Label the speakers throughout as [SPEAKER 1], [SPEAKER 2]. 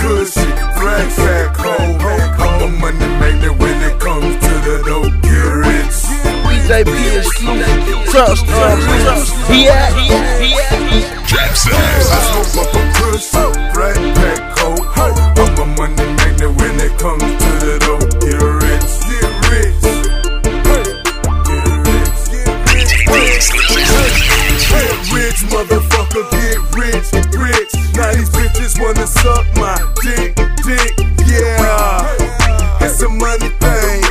[SPEAKER 1] cushion, flag fat cold. I'm a money magnet when it comes to the dope. Get rich.
[SPEAKER 2] DJ P exclusive. Trust, trust, trust. He at, he at, he at.
[SPEAKER 3] Jackson.
[SPEAKER 1] I smoke up a flag fat suck my dick, dick, yeah. It's a money thing.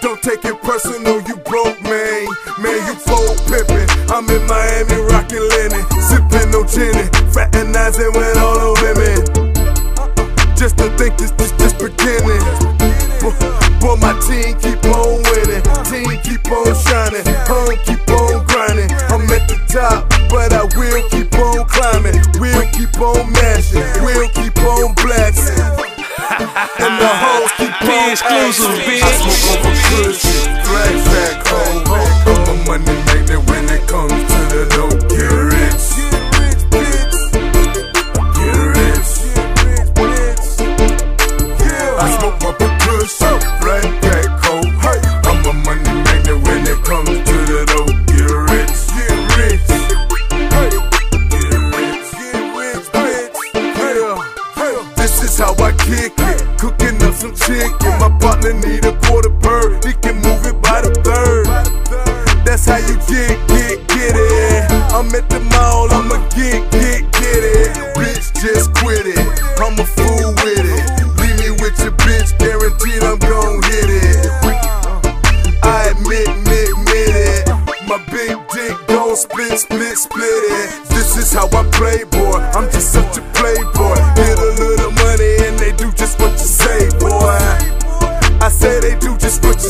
[SPEAKER 1] Don't take it personal, you broke, man. Man, you full pimpin'. I'm in Miami rockin' linen, sippin' no gin, fraternizing with all the women. Just to think this, this just beginning. Boy, boy, my team keep on winning, team keep on shining, home keep on mashing, will keep on blasting. And the hoes keep on exclusive, bitch. Is how I kick it. Cooking up some chicken. My partner need a quarter bird. He can move it by the third. That's how you get, get, get it. I'm at the mall, I'ma get, get, get it. Bitch, just quit it. I'm a fool with it. Leave me with your bitch, guaranteed I'm gon' hit it. I admit, admit, admit it. My big dick gon' split, split, split it. This is how I play, boy.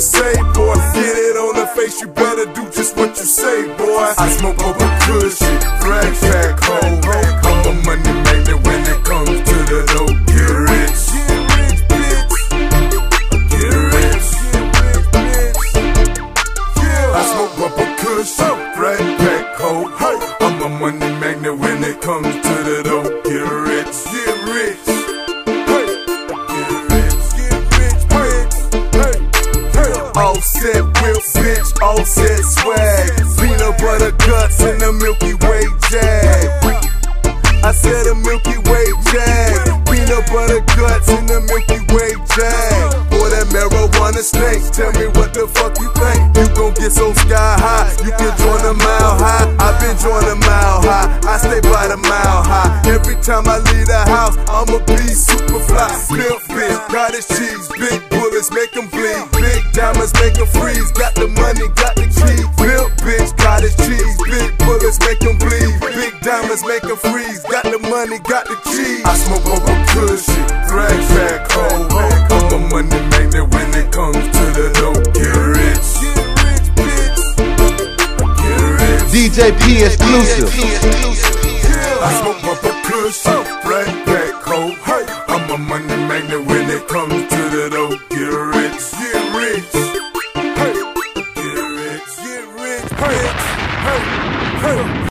[SPEAKER 1] Say, boy. Get it on the face, you better do just what you say, boy. I smoke over cushion, flag fat cold. I'm a money magnet when it comes to the dope. Get rich, get rich. I smoke up a cushion, flat pack cold. I'm a money magnet when it comes to the dope. Get rich, get rich. Oh, offset whip, bitch, oh, offset swag. Peanut butter guts in the Milky Way jag. I said a Milky Way jag. Peanut butter guts in the Milky Way jag. Boy, that marijuana snake. Tell me what the fuck you think. You gon' get so sky high. You can join a mile high. I've been joining mile high. I stay by the mile high. Every time I leave the house, I'ma be super fly. Milk bitch, cottage cheese, big bullets make 'em bleed diamonds make them freeze. Got the money, got the key. Lil bitch, cottage cheese. Big bullets make them bleed. Big diamonds make them freeze. Got the money, got the key. I smoke over good shit. Thrag, fag. I'm a money magnet when it comes to the dope. Get rich. Get rich. Get rich.
[SPEAKER 2] DJ P exclusive.
[SPEAKER 1] I smoke up a good shit. Thrag, fag. I'm a money magnet when it comes to the dope. Get rich.